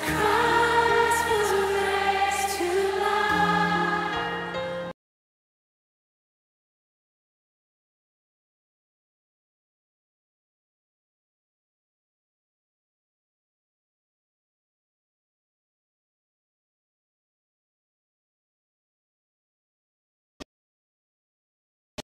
Christ.